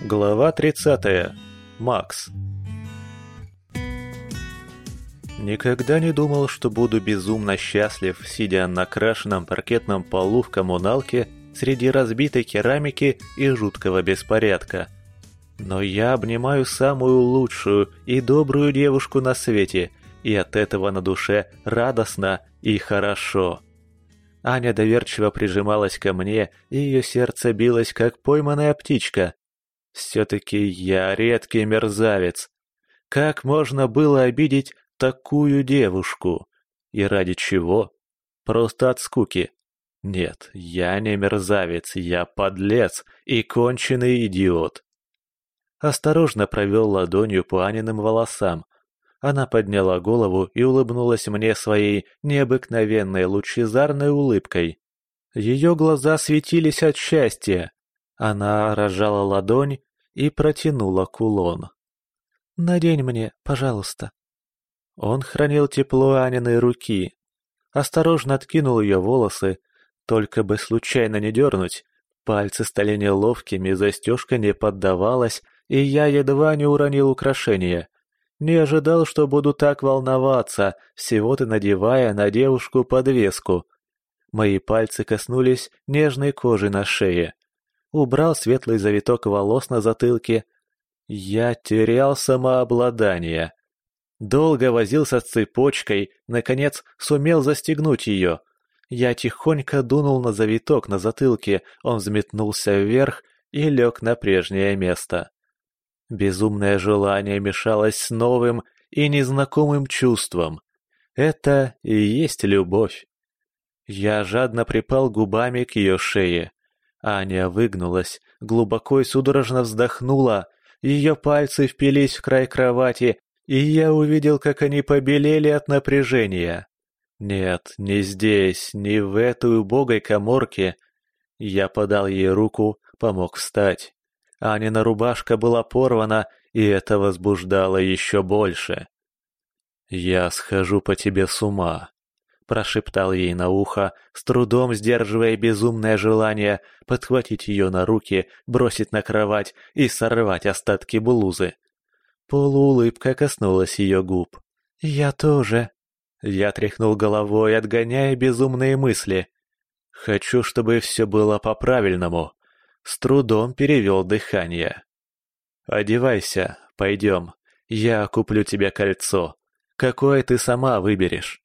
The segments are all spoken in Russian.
Глава 30. Макс. Никогда не думал, что буду безумно счастлив, сидя на крашенном паркетном полу в коммуналке среди разбитой керамики и жуткого беспорядка. Но я обнимаю самую лучшую и добрую девушку на свете, и от этого на душе радостно и хорошо. Аня доверчиво прижималась ко мне, и ее сердце билось, как пойманная птичка. Все-таки я редкий мерзавец. Как можно было обидеть такую девушку? И ради чего? Просто от скуки. Нет, я не мерзавец, я подлец и конченый идиот. Осторожно провел ладонью по Аниным волосам. Она подняла голову и улыбнулась мне своей необыкновенной лучезарной улыбкой. Ее глаза светились от счастья. Она рожала ладонь и протянула кулон. «Надень мне, пожалуйста». Он хранил тепло Аниной руки. Осторожно откинул ее волосы, только бы случайно не дернуть. Пальцы стали неловкими, застежка не поддавалась, и я едва не уронил украшение. Не ожидал, что буду так волноваться, всего-то надевая на девушку подвеску. Мои пальцы коснулись нежной кожи на шее убрал светлый завиток волос на затылке. Я терял самообладание. Долго возился с цепочкой, наконец сумел застегнуть ее. Я тихонько дунул на завиток на затылке, он взметнулся вверх и лег на прежнее место. Безумное желание мешалось с новым и незнакомым чувством. Это и есть любовь. Я жадно припал губами к ее шее. Аня выгнулась, глубоко и судорожно вздохнула. Ее пальцы впились в край кровати, и я увидел, как они побелели от напряжения. Нет, не здесь, не в этой убогой коморке. Я подал ей руку, помог встать. Анина рубашка была порвана, и это возбуждало еще больше. «Я схожу по тебе с ума», прошептал ей на ухо, с трудом сдерживая безумное желание подхватить ее на руки, бросить на кровать и сорвать остатки блузы. Полуулыбка коснулась ее губ. «Я тоже». Я тряхнул головой, отгоняя безумные мысли. «Хочу, чтобы все было по-правильному». С трудом перевел дыхание. «Одевайся, пойдем. Я куплю тебе кольцо. Какое ты сама выберешь».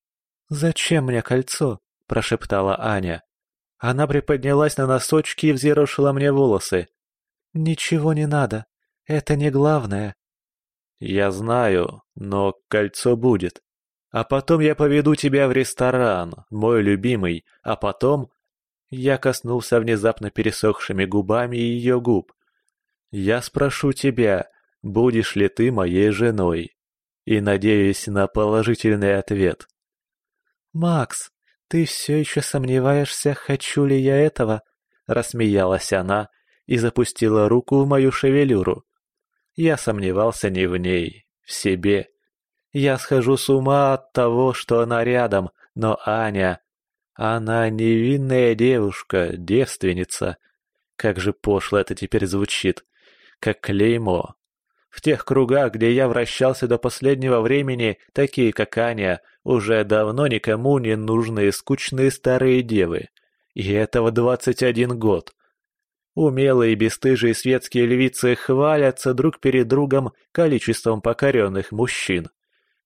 «Зачем мне кольцо?» – прошептала Аня. Она приподнялась на носочки и взъерошила мне волосы. «Ничего не надо. Это не главное». «Я знаю, но кольцо будет. А потом я поведу тебя в ресторан, мой любимый, а потом...» Я коснулся внезапно пересохшими губами ее губ. «Я спрошу тебя, будешь ли ты моей женой?» И надеюсь на положительный ответ. «Макс, ты все еще сомневаешься, хочу ли я этого?» Рассмеялась она и запустила руку в мою шевелюру. Я сомневался не в ней, в себе. Я схожу с ума от того, что она рядом, но Аня... Она невинная девушка, девственница. Как же пошло это теперь звучит. Как клеймо. В тех кругах, где я вращался до последнего времени, такие как Аня, уже давно никому не нужные скучные старые девы. И этого двадцать один год. Умелые бесстыжие светские львицы хвалятся друг перед другом количеством покоренных мужчин.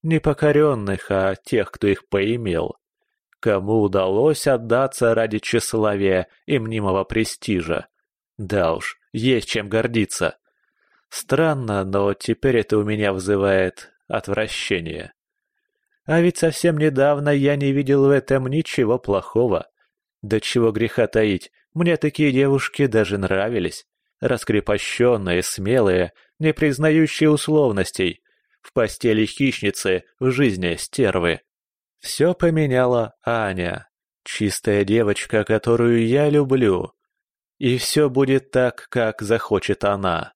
Не покоренных, а тех, кто их поимел. Кому удалось отдаться ради тщеславия и мнимого престижа. Да уж, есть чем гордиться. Странно, но теперь это у меня вызывает отвращение. А ведь совсем недавно я не видел в этом ничего плохого. Да чего греха таить, мне такие девушки даже нравились. Раскрепощенные, смелые, не признающие условностей. В постели хищницы, в жизни стервы. Все поменяла Аня. Чистая девочка, которую я люблю. И все будет так, как захочет она.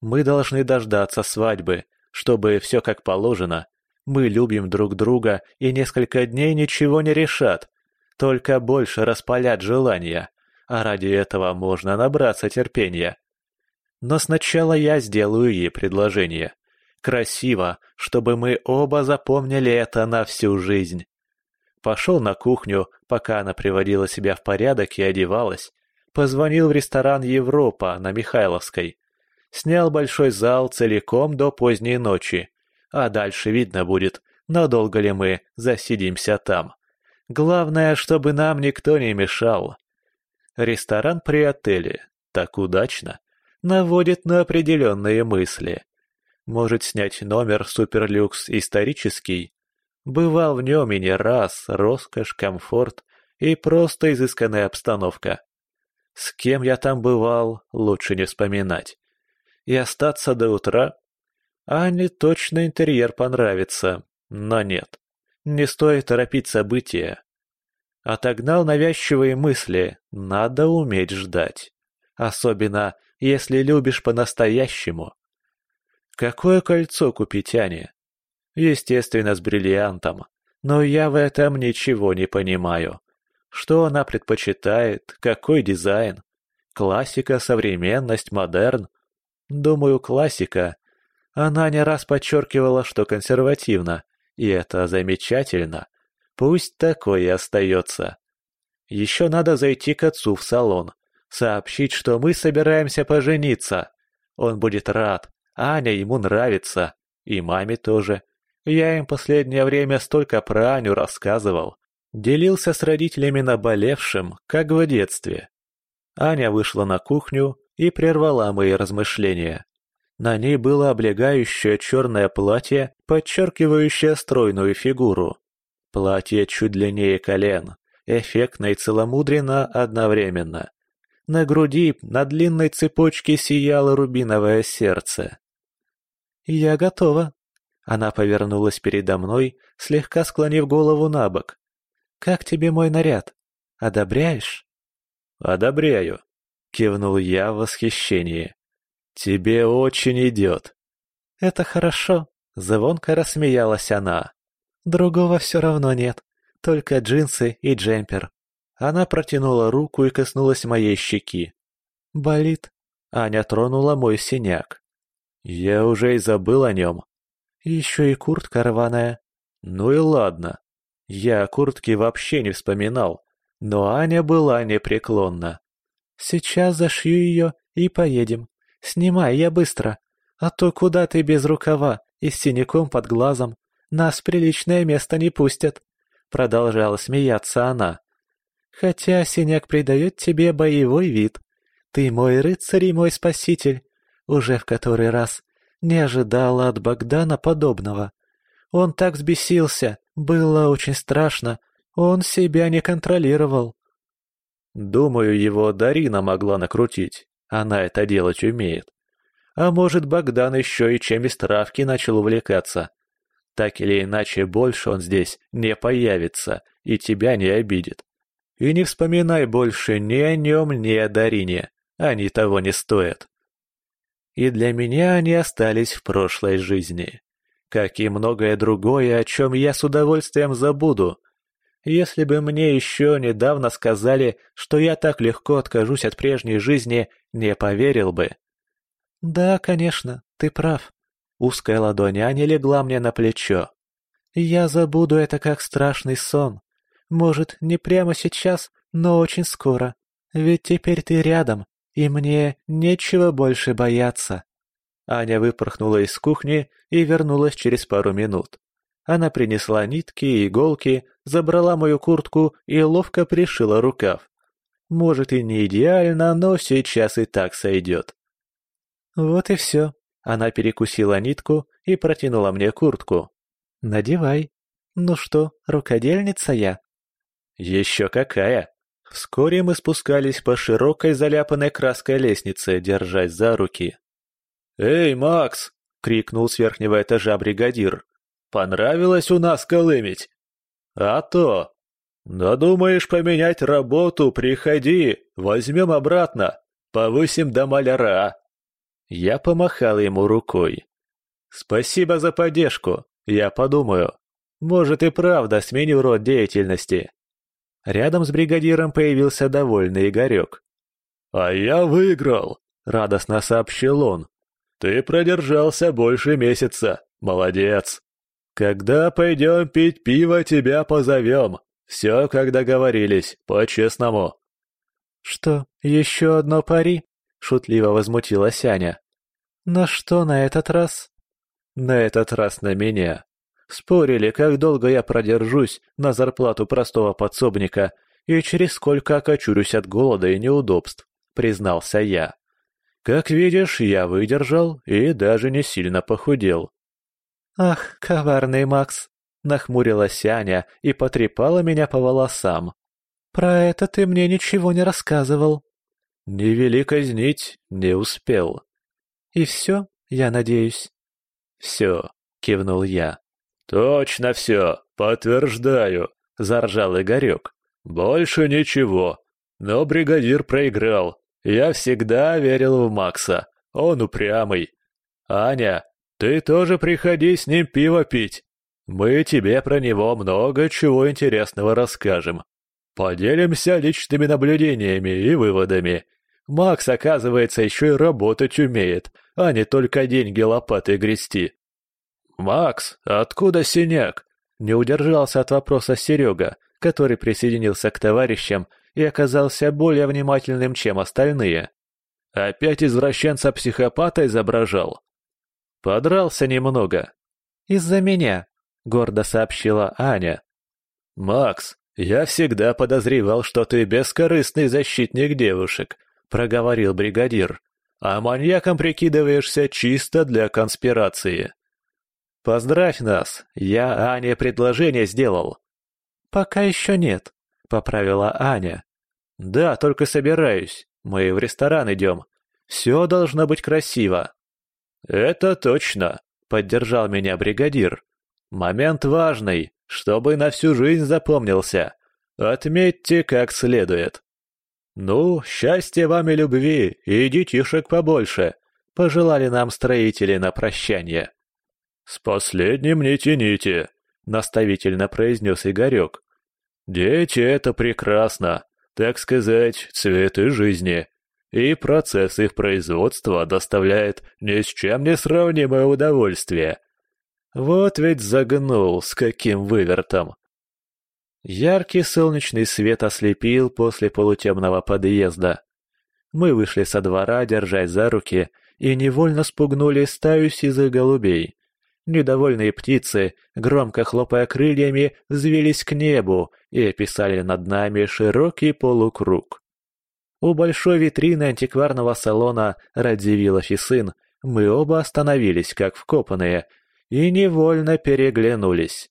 Мы должны дождаться свадьбы, чтобы все как положено, мы любим друг друга, и несколько дней ничего не решат, только больше распалят желания, а ради этого можно набраться терпения. Но сначала я сделаю ей предложение. Красиво, чтобы мы оба запомнили это на всю жизнь. Пошел на кухню, пока она приводила себя в порядок и одевалась. Позвонил в ресторан «Европа» на Михайловской. Снял большой зал целиком до поздней ночи. А дальше видно будет, надолго ли мы засидимся там. Главное, чтобы нам никто не мешал. Ресторан при отеле. Так удачно. Наводит на определенные мысли. Может снять номер суперлюкс исторический? Бывал в нем и не раз, роскошь, комфорт и просто изысканная обстановка. С кем я там бывал, лучше не вспоминать. И остаться до утра? Ане точно интерьер понравится, но нет. Не стоит торопить события. Отогнал навязчивые мысли, надо уметь ждать. Особенно, если любишь по-настоящему. Какое кольцо купить Ане? Естественно, с бриллиантом. Но я в этом ничего не понимаю. Что она предпочитает, какой дизайн? Классика, современность, модерн? Думаю, классика. Она не раз подчеркивала, что консервативно, и это замечательно. Пусть такое и остается. Еще надо зайти к отцу в салон, сообщить, что мы собираемся пожениться. Он будет рад, Аня ему нравится, и маме тоже. Я им последнее время столько про Аню рассказывал. Делился с родителями наболевшим, как в детстве. Аня вышла на кухню и прервала мои размышления. На ней было облегающее черное платье, подчеркивающее стройную фигуру. Платье чуть длиннее колен, эффектно и целомудренно одновременно. На груди на длинной цепочке сияло рубиновое сердце. «Я готова». Она повернулась передо мной, слегка склонив голову на бок. «Как тебе мой наряд? Одобряешь?» «Одобряю», — кивнул я в восхищении. «Тебе очень идет». «Это хорошо», — звонко рассмеялась она. «Другого все равно нет, только джинсы и джемпер». Она протянула руку и коснулась моей щеки. «Болит?» Аня тронула мой синяк. Я уже и забыл о нем. Еще и куртка рваная. Ну и ладно. Я о куртке вообще не вспоминал, но Аня была непреклонна. Сейчас зашью ее и поедем. Снимай я быстро. А то куда ты без рукава и с синяком под глазом? Нас приличное место не пустят. Продолжала смеяться она. Хотя синяк придает тебе боевой вид. Ты мой рыцарь и мой спаситель. Уже в который раз. Не ожидала от Богдана подобного. Он так взбесился, было очень страшно. Он себя не контролировал. Думаю, его Дарина могла накрутить. Она это делать умеет. А может, Богдан еще и чем из травки начал увлекаться. Так или иначе, больше он здесь не появится и тебя не обидит. И не вспоминай больше ни о нем, ни о Дарине. Они того не стоят и для меня они остались в прошлой жизни. Как и многое другое, о чем я с удовольствием забуду. Если бы мне еще недавно сказали, что я так легко откажусь от прежней жизни, не поверил бы. «Да, конечно, ты прав». Узкая ладонь Ани легла мне на плечо. «Я забуду это как страшный сон. Может, не прямо сейчас, но очень скоро. Ведь теперь ты рядом, и мне нечего больше бояться». Аня выпорхнула из кухни и вернулась через пару минут. Она принесла нитки и иголки, забрала мою куртку и ловко пришила рукав. Может и не идеально, но сейчас и так сойдет. Вот и все. Она перекусила нитку и протянула мне куртку. «Надевай. Ну что, рукодельница я?» «Еще какая!» Вскоре мы спускались по широкой заляпанной краской лестнице, держась за руки. «Эй, Макс!» — крикнул с верхнего этажа бригадир. «Понравилось у нас колымить?» «А то!» «Надумаешь поменять работу, приходи, возьмем обратно, повысим до маляра». Я помахал ему рукой. «Спасибо за поддержку, я подумаю. Может и правда сменю род деятельности». Рядом с бригадиром появился довольный Игорек. «А я выиграл!» — радостно сообщил он. «Ты продержался больше месяца. Молодец. Когда пойдем пить пиво, тебя позовем. Все, как договорились, по-честному». «Что, еще одно пари?» — шутливо возмутилась Аня. «На что на этот раз?» «На этот раз на меня. Спорили, как долго я продержусь на зарплату простого подсобника и через сколько окочурюсь от голода и неудобств», — признался я. «Как видишь, я выдержал и даже не сильно похудел». «Ах, коварный Макс!» — нахмурилась Аня и потрепала меня по волосам. «Про это ты мне ничего не рассказывал». «Не вели казнить, не успел». «И все, я надеюсь?» «Все», — кивнул я. «Точно все, подтверждаю», — заржал Игорек. «Больше ничего. Но бригадир проиграл. Я всегда верил в Макса. Он упрямый. Аня, ты тоже приходи с ним пиво пить. Мы тебе про него много чего интересного расскажем. Поделимся личными наблюдениями и выводами. Макс, оказывается, еще и работать умеет, а не только деньги лопатой грести. «Макс, откуда синяк?» Не удержался от вопроса Серега, который присоединился к товарищам и оказался более внимательным, чем остальные. Опять извращенца-психопата изображал. Подрался немного. «Из-за меня», — гордо сообщила Аня. «Макс, я всегда подозревал, что ты бескорыстный защитник девушек», — проговорил бригадир. «А маньяком прикидываешься чисто для конспирации». «Поздравь нас, я Ане предложение сделал». «Пока еще нет», — поправила Аня. «Да, только собираюсь. Мы в ресторан идем. Все должно быть красиво». «Это точно», — поддержал меня бригадир. «Момент важный, чтобы на всю жизнь запомнился. Отметьте как следует». «Ну, счастья вам и любви, и детишек побольше», — пожелали нам строители на прощание. «С последним не тяните», — наставительно произнес Игорек. «Дети — это прекрасно, так сказать, цветы жизни, и процесс их производства доставляет ни с чем не сравнимое удовольствие. Вот ведь загнул, с каким вывертом!» Яркий солнечный свет ослепил после полутемного подъезда. Мы вышли со двора, держась за руки, и невольно спугнули стаю сизых голубей. Недовольные птицы, громко хлопая крыльями, взвелись к небу и описали над нами широкий полукруг. У большой витрины антикварного салона «Радзивиллов и сын» мы оба остановились, как вкопанные, и невольно переглянулись.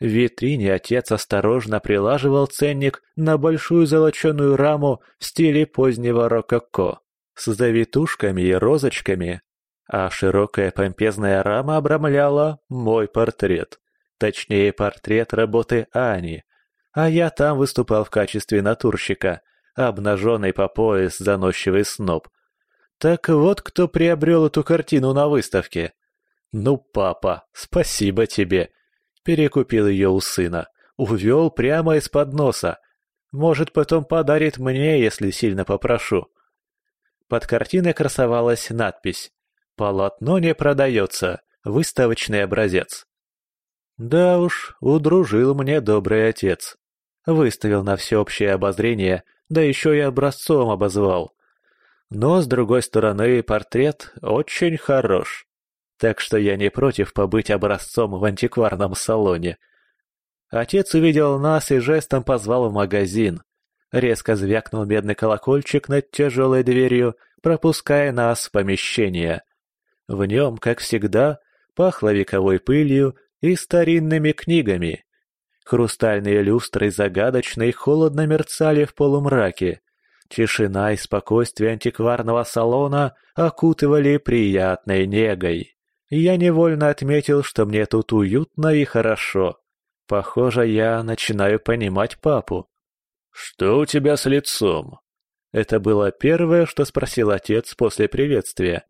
В витрине отец осторожно прилаживал ценник на большую золоченую раму в стиле позднего рококо с завитушками и розочками, а широкая помпезная рама обрамляла мой портрет. Точнее, портрет работы Ани. А я там выступал в качестве натурщика, обнаженный по пояс заносчивый сноб. Так вот кто приобрел эту картину на выставке. Ну, папа, спасибо тебе. Перекупил ее у сына. Увел прямо из-под носа. Может, потом подарит мне, если сильно попрошу. Под картиной красовалась надпись Полотно не продается. Выставочный образец. Да уж, удружил мне добрый отец. Выставил на всеобщее обозрение, да еще и образцом обозвал. Но, с другой стороны, портрет очень хорош. Так что я не против побыть образцом в антикварном салоне. Отец увидел нас и жестом позвал в магазин. Резко звякнул медный колокольчик над тяжелой дверью, пропуская нас в помещение. В нем, как всегда, пахло вековой пылью и старинными книгами. Хрустальные люстры загадочно и холодно мерцали в полумраке. Тишина и спокойствие антикварного салона окутывали приятной негой. Я невольно отметил, что мне тут уютно и хорошо. Похоже, я начинаю понимать папу. «Что у тебя с лицом?» Это было первое, что спросил отец после приветствия.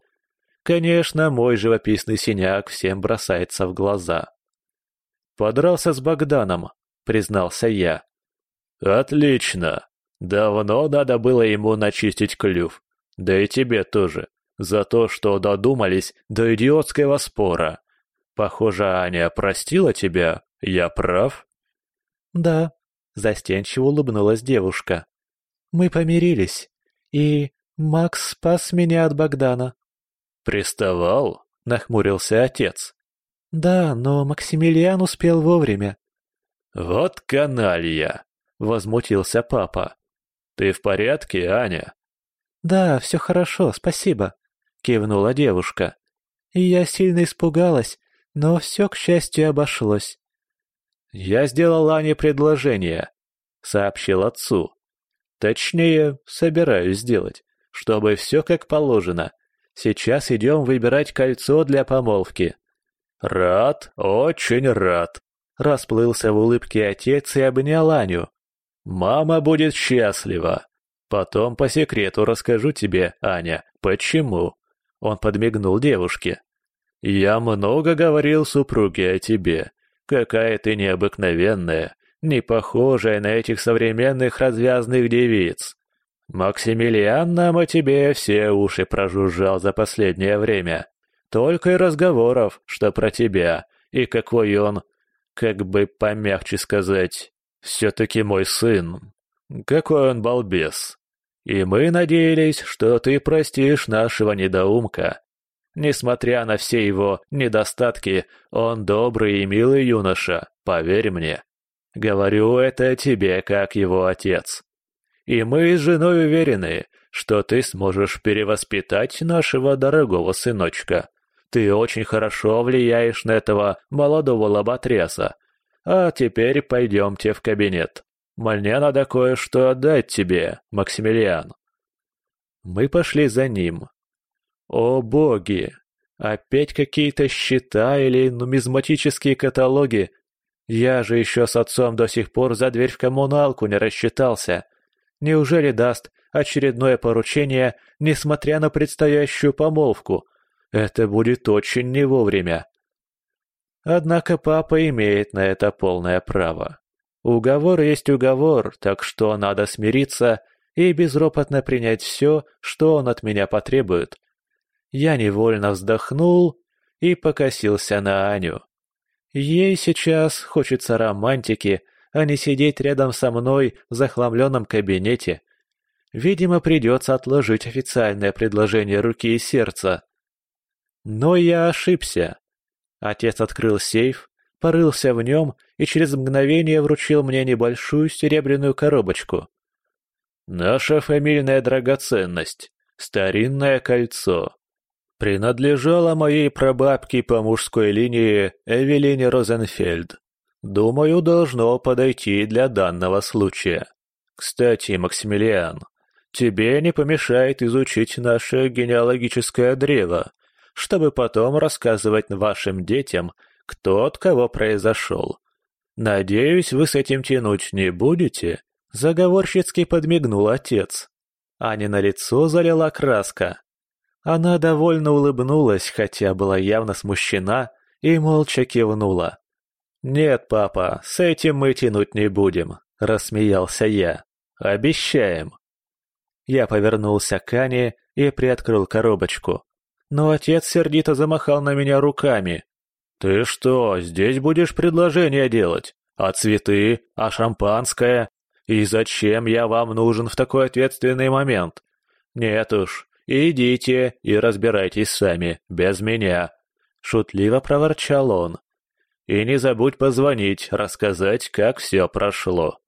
Конечно, мой живописный синяк всем бросается в глаза. «Подрался с Богданом», — признался я. «Отлично. Давно надо было ему начистить клюв. Да и тебе тоже. За то, что додумались до идиотского спора. Похоже, Аня простила тебя, я прав?» «Да», — застенчиво улыбнулась девушка. «Мы помирились, и Макс спас меня от Богдана». «Приставал?» — нахмурился отец. «Да, но Максимилиан успел вовремя». «Вот каналья!» — возмутился папа. «Ты в порядке, Аня?» «Да, все хорошо, спасибо», — кивнула девушка. «И я сильно испугалась, но все, к счастью, обошлось». «Я сделал Ане предложение», — сообщил отцу. «Точнее, собираюсь сделать, чтобы все как положено. Сейчас идем выбирать кольцо для помолвки». «Рад, очень рад», — расплылся в улыбке отец и обнял Аню. «Мама будет счастлива. Потом по секрету расскажу тебе, Аня, почему». Он подмигнул девушке. «Я много говорил супруге о тебе. Какая ты необыкновенная, не похожая на этих современных развязных девиц. Максимилиан нам о тебе все уши прожужжал за последнее время. Только и разговоров, что про тебя, и какой он, как бы помягче сказать, все-таки мой сын. Какой он балбес. И мы надеялись, что ты простишь нашего недоумка. Несмотря на все его недостатки, он добрый и милый юноша, поверь мне. Говорю это тебе, как его отец. И мы с женой уверены, что ты сможешь перевоспитать нашего дорогого сыночка. Ты очень хорошо влияешь на этого молодого лоботряса. А теперь пойдемте в кабинет. Мне надо кое-что отдать тебе, Максимилиан». Мы пошли за ним. О боги! Опять какие-то счета или нумизматические каталоги. Я же еще с отцом до сих пор за дверь в коммуналку не рассчитался. Неужели даст очередное поручение, несмотря на предстоящую помолвку? Это будет очень не вовремя. Однако папа имеет на это полное право. Уговор есть уговор, так что надо смириться и безропотно принять все, что он от меня потребует. Я невольно вздохнул и покосился на Аню. Ей сейчас хочется романтики, а не сидеть рядом со мной в захламленном кабинете. Видимо, придется отложить официальное предложение руки и сердца. Но я ошибся. Отец открыл сейф, порылся в нем и через мгновение вручил мне небольшую серебряную коробочку. «Наша фамильная драгоценность. Старинное кольцо. Принадлежало моей прабабке по мужской линии Эвелине Розенфельд. Думаю, должно подойти для данного случая. Кстати, Максимилиан, тебе не помешает изучить наше генеалогическое древо чтобы потом рассказывать вашим детям, кто от кого произошел. Надеюсь, вы с этим тянуть не будете?» Заговорщицки подмигнул отец. Аня на лицо залила краска. Она довольно улыбнулась, хотя была явно смущена, и молча кивнула. «Нет, папа, с этим мы тянуть не будем», — рассмеялся я. «Обещаем». Я повернулся к Ане и приоткрыл коробочку но отец сердито замахал на меня руками. «Ты что, здесь будешь предложение делать? А цветы? А шампанское? И зачем я вам нужен в такой ответственный момент? Нет уж, идите и разбирайтесь сами, без меня», — шутливо проворчал он. «И не забудь позвонить, рассказать, как все прошло».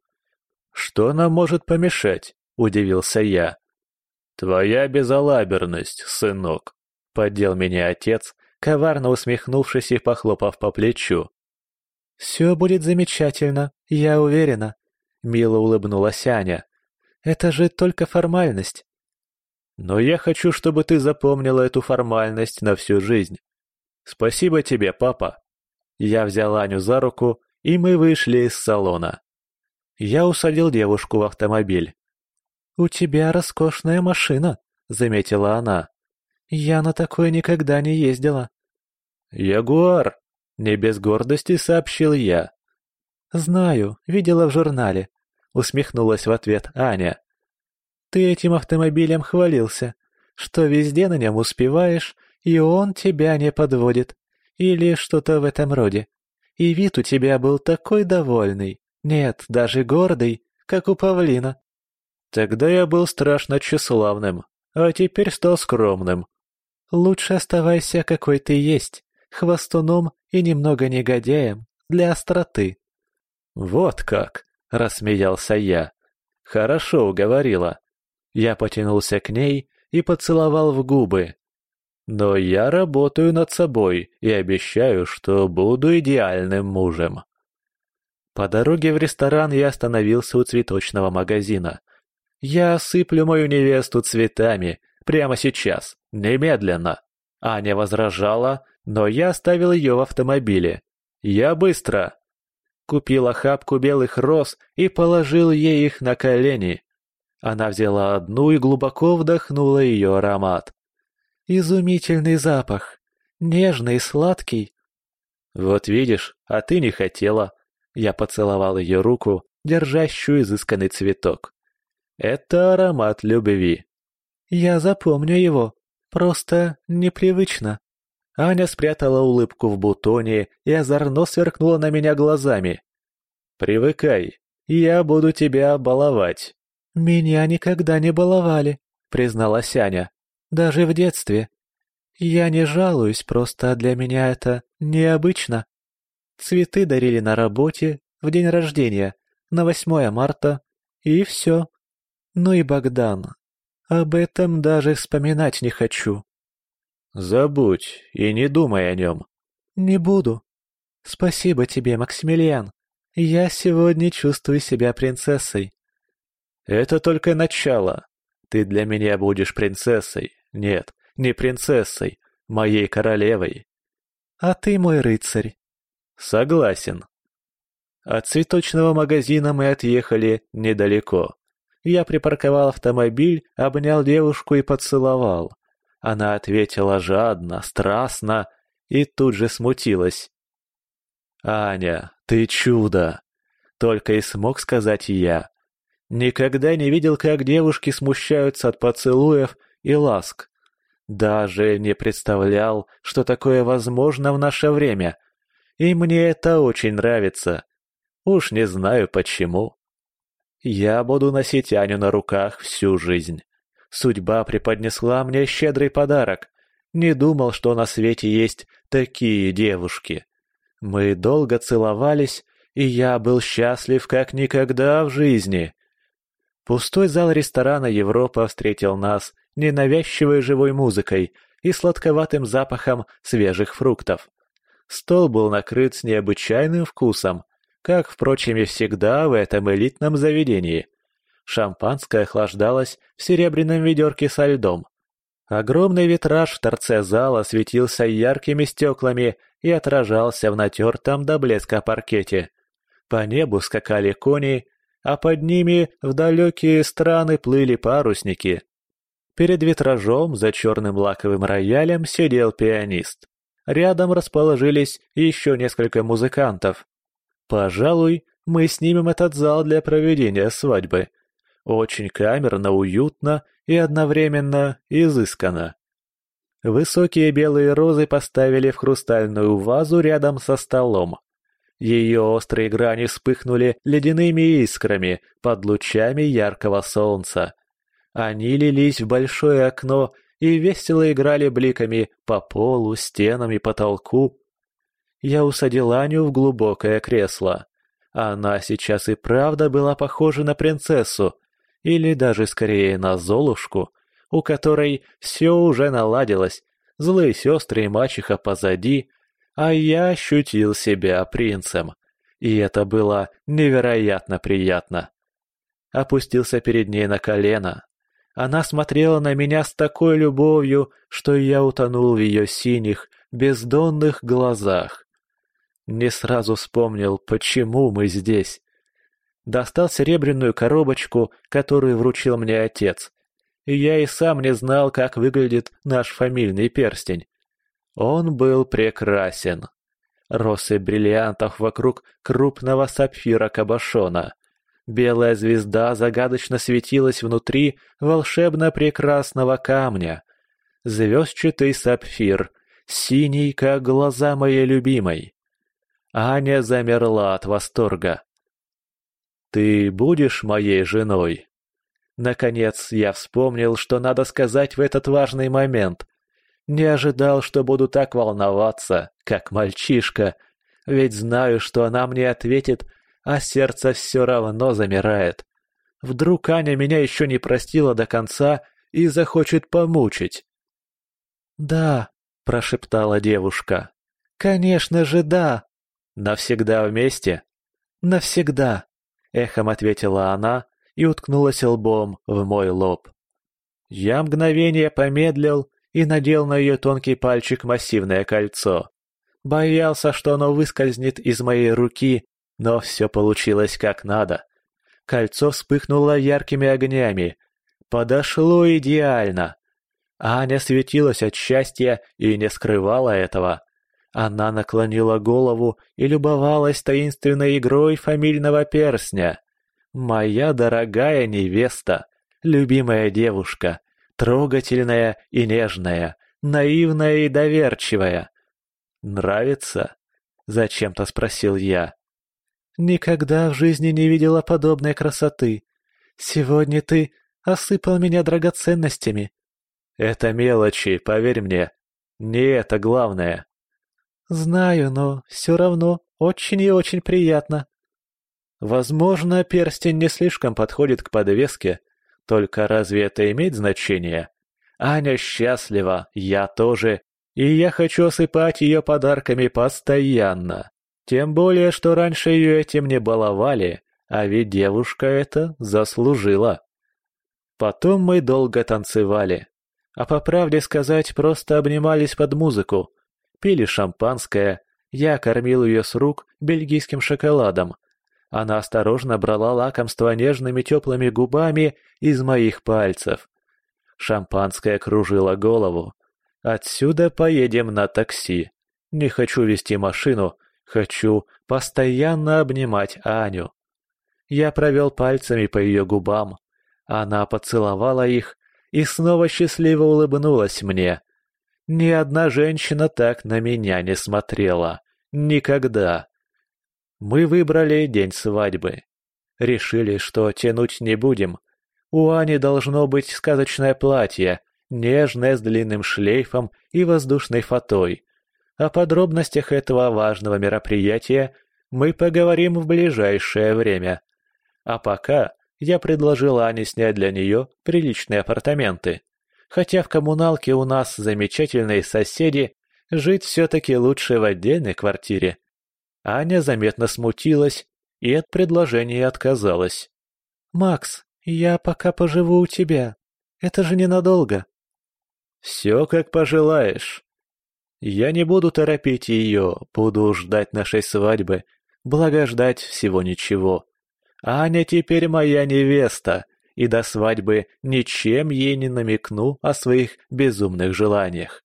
«Что нам может помешать?» — удивился я. «Твоя безалаберность, сынок», — поддел меня отец, коварно усмехнувшись и похлопав по плечу. «Все будет замечательно, я уверена», — мило улыбнулась Аня. «Это же только формальность». «Но я хочу, чтобы ты запомнила эту формальность на всю жизнь. Спасибо тебе, папа». Я взял Аню за руку, и мы вышли из салона. Я усадил девушку в автомобиль. «У тебя роскошная машина», — заметила она. «Я на такое никогда не ездила». «Ягуар!» — не без гордости сообщил я. «Знаю, видела в журнале», — усмехнулась в ответ Аня. «Ты этим автомобилем хвалился, что везде на нем успеваешь, и он тебя не подводит. Или что-то в этом роде. И вид у тебя был такой довольный. Нет, даже гордый, как у павлина. Тогда я был страшно тщеславным, а теперь стал скромным. Лучше оставайся, какой ты есть, хвостуном и немного негодяем, для остроты. Вот как, рассмеялся я. Хорошо уговорила. Я потянулся к ней и поцеловал в губы. Но я работаю над собой и обещаю, что буду идеальным мужем. По дороге в ресторан я остановился у цветочного магазина. Я осыплю мою невесту цветами прямо сейчас, немедленно. Аня возражала, но я оставил ее в автомобиле. Я быстро. Купил охапку белых роз и положил ей их на колени. Она взяла одну и глубоко вдохнула ее аромат. Изумительный запах. Нежный, сладкий. Вот видишь, а ты не хотела. Я поцеловал ее руку, держащую изысканный цветок. Это аромат любви. Я запомню его. Просто непривычно. Аня спрятала улыбку в бутоне и озорно сверкнула на меня глазами. «Привыкай, я буду тебя баловать». «Меня никогда не баловали», — призналась Аня. «Даже в детстве. Я не жалуюсь, просто для меня это необычно. Цветы дарили на работе, в день рождения, на 8 марта, и все. Ну и Богдан. Об этом даже вспоминать не хочу». «Забудь и не думай о нем». «Не буду. Спасибо тебе, Максимилиан. Я сегодня чувствую себя принцессой». «Это только начало. Ты для меня будешь принцессой. Нет, не принцессой, моей королевой». «А ты мой рыцарь». «Согласен». От цветочного магазина мы отъехали недалеко. Я припарковал автомобиль, обнял девушку и поцеловал. Она ответила жадно, страстно и тут же смутилась. «Аня, ты чудо!» Только и смог сказать я. Никогда не видел, как девушки смущаются от поцелуев и ласк. Даже не представлял, что такое возможно в наше время. И мне это очень нравится. Уж не знаю почему. Я буду носить Аню на руках всю жизнь. Судьба преподнесла мне щедрый подарок. Не думал, что на свете есть такие девушки. Мы долго целовались, и я был счастлив как никогда в жизни. Пустой зал ресторана «Европа» встретил нас ненавязчивой живой музыкой и сладковатым запахом свежих фруктов. Стол был накрыт с необычайным вкусом, как, впрочем, и всегда в этом элитном заведении. Шампанское охлаждалось в серебряном ведерке со льдом. Огромный витраж в торце зала светился яркими стеклами и отражался в натертом до блеска паркете. По небу скакали кони, а под ними в далекие страны плыли парусники. Перед витражом за черным лаковым роялем сидел пианист. Рядом расположились еще несколько музыкантов. Пожалуй, мы снимем этот зал для проведения свадьбы. Очень камерно, уютно и одновременно изысканно. Высокие белые розы поставили в хрустальную вазу рядом со столом. Ее острые грани вспыхнули ледяными искрами под лучами яркого солнца. Они лились в большое окно и весело играли бликами по полу, стенам и потолку. Я усадил Аню в глубокое кресло. Она сейчас и правда была похожа на принцессу, или даже скорее на Золушку, у которой все уже наладилось, злые сестры и мачеха позади, а я ощутил себя принцем. И это было невероятно приятно. Опустился перед ней на колено. Она смотрела на меня с такой любовью, что я утонул в ее синих, бездонных глазах. Не сразу вспомнил, почему мы здесь. Достал серебряную коробочку, которую вручил мне отец. И я и сам не знал, как выглядит наш фамильный перстень. Он был прекрасен. Росы бриллиантов вокруг крупного сапфира кабошона. Белая звезда загадочно светилась внутри волшебно-прекрасного камня. Звездчатый сапфир, синий, как глаза моей любимой. Аня замерла от восторга. «Ты будешь моей женой?» Наконец я вспомнил, что надо сказать в этот важный момент. Не ожидал, что буду так волноваться, как мальчишка, ведь знаю, что она мне ответит, а сердце все равно замирает. Вдруг Аня меня еще не простила до конца и захочет помучить. «Да», — прошептала девушка. «Конечно же, да!» «Навсегда вместе?» «Навсегда!» — эхом ответила она и уткнулась лбом в мой лоб. Я мгновение помедлил и надел на ее тонкий пальчик массивное кольцо. Боялся, что оно выскользнет из моей руки, но все получилось как надо. Кольцо вспыхнуло яркими огнями. Подошло идеально. Аня светилась от счастья и не скрывала этого. Она наклонила голову и любовалась таинственной игрой фамильного перстня. Моя дорогая невеста, любимая девушка, трогательная и нежная, наивная и доверчивая. «Нравится?» — зачем-то спросил я. «Никогда в жизни не видела подобной красоты. Сегодня ты осыпал меня драгоценностями». «Это мелочи, поверь мне. Не это главное». «Знаю, но все равно очень и очень приятно». Возможно, перстень не слишком подходит к подвеске, только разве это имеет значение? Аня счастлива, я тоже, и я хочу осыпать ее подарками постоянно. Тем более, что раньше ее этим не баловали, а ведь девушка это заслужила. Потом мы долго танцевали, а по правде сказать, просто обнимались под музыку, пили шампанское, я кормил ее с рук бельгийским шоколадом, она осторожно брала лакомство нежными теплыми губами из моих пальцев. Шампанское кружило голову. Отсюда поедем на такси. Не хочу вести машину, хочу постоянно обнимать Аню. Я провел пальцами по ее губам. Она поцеловала их и снова счастливо улыбнулась мне. Ни одна женщина так на меня не смотрела. Никогда. Мы выбрали день свадьбы. Решили, что тянуть не будем. У Ани должно быть сказочное платье, нежное с длинным шлейфом и воздушной фатой. О подробностях этого важного мероприятия мы поговорим в ближайшее время. А пока я предложил Ане снять для нее приличные апартаменты. Хотя в коммуналке у нас замечательные соседи, жить все-таки лучше в отдельной квартире. Аня заметно смутилась и от предложения отказалась. «Макс, я пока поживу у тебя. Это же ненадолго». «Все как пожелаешь. Я не буду торопить ее, буду ждать нашей свадьбы, благо ждать всего ничего. Аня теперь моя невеста, и до свадьбы ничем ей не намекну о своих безумных желаниях».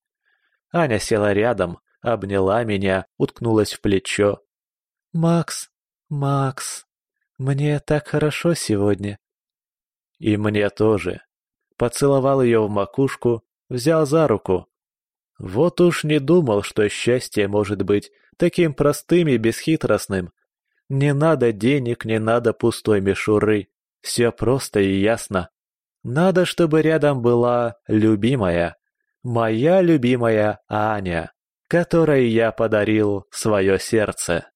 Аня села рядом, обняла меня, уткнулась в плечо. «Макс, Макс, мне так хорошо сегодня». «И мне тоже». Поцеловал ее в макушку, взял за руку. Вот уж не думал, что счастье может быть таким простым и бесхитростным. Не надо денег, не надо пустой мишуры. Все просто и ясно. Надо, чтобы рядом была любимая. Моя любимая Аня, которой я подарил свое сердце.